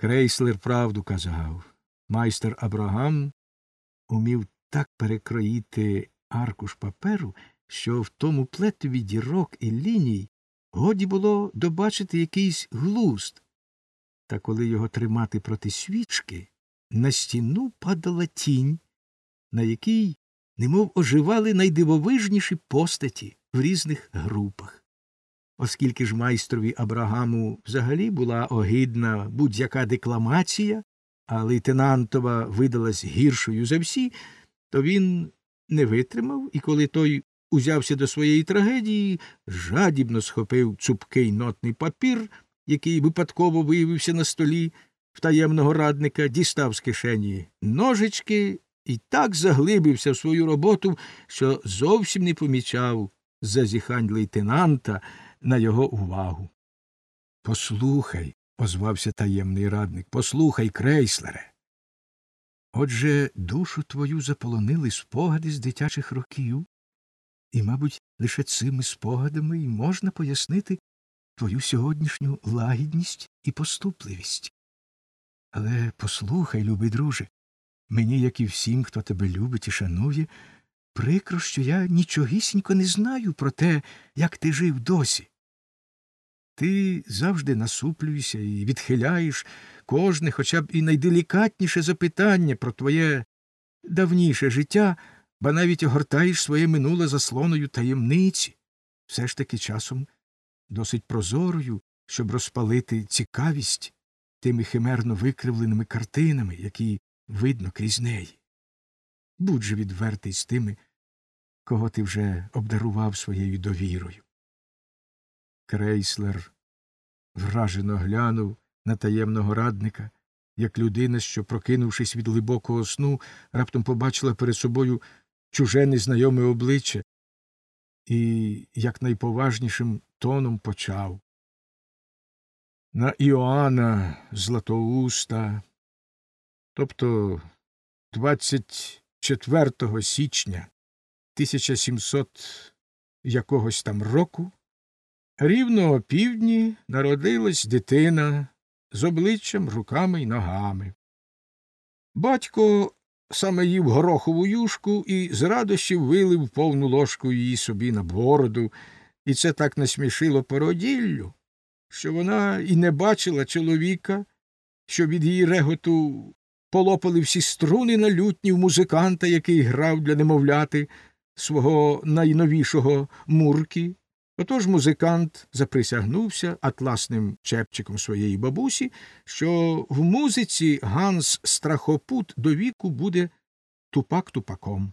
Крейслер правду казав. Майстер Абрагам умів так перекроїти аркуш паперу, що в тому плетові дірок і ліній годі було добачити якийсь глузд. Та коли його тримати проти свічки, на стіну падала тінь, на якій немов оживали найдивовижніші постаті в різних групах. Оскільки ж майстрові Абрагаму взагалі була огидна будь-яка декламація, а лейтенантова видалась гіршою за всі, то він не витримав, і коли той узявся до своєї трагедії, жадібно схопив цупкий нотний папір, який випадково виявився на столі в таємного радника, дістав з кишені ножички і так заглибився в свою роботу, що зовсім не помічав зазіхань лейтенанта на його увагу. Послухай, озвався таємний радник, послухай, крейслере. Отже, душу твою заполонили спогади з дитячих років, і, мабуть, лише цими спогадами й можна пояснити твою сьогоднішню лагідність і поступливість. Але послухай, любий друже, мені, як і всім, хто тебе любить і шанує, прикро, що я нічогісінько не знаю про те, як ти жив досі. Ти завжди насуплюєшся і відхиляєш кожне, хоча б і найделікатніше запитання про твоє давніше життя, ба навіть огортаєш своє минуле заслоною таємниці, все ж таки часом досить прозорою, щоб розпалити цікавість тими химерно викривленими картинами, які видно крізь неї. Будь же відвертий з тими, кого ти вже обдарував своєю довірою. Крейслер вражено глянув на таємного радника, як людина, що, прокинувшись від глибокого сну, раптом побачила перед собою чуже незнайоме обличчя і якнайповажнішим тоном почав. На Іоанна Златоуста, тобто 24 січня 1700 якогось там року, рівно о півдні народилась дитина з обличчям, руками й ногами. Батько саме їв горохову юшку і з радощів вилив повну ложку її собі на бороду, і це так насмішило породіллю, що вона і не бачила чоловіка, що від її реготу полопали всі струни на лютні в музиканта, який грав для немовляти свого найновішого мурки. Отож музикант заприсягнувся атласним чепчиком своєї бабусі, що в музиці Ганс Страхопут до віку буде тупак тупаком.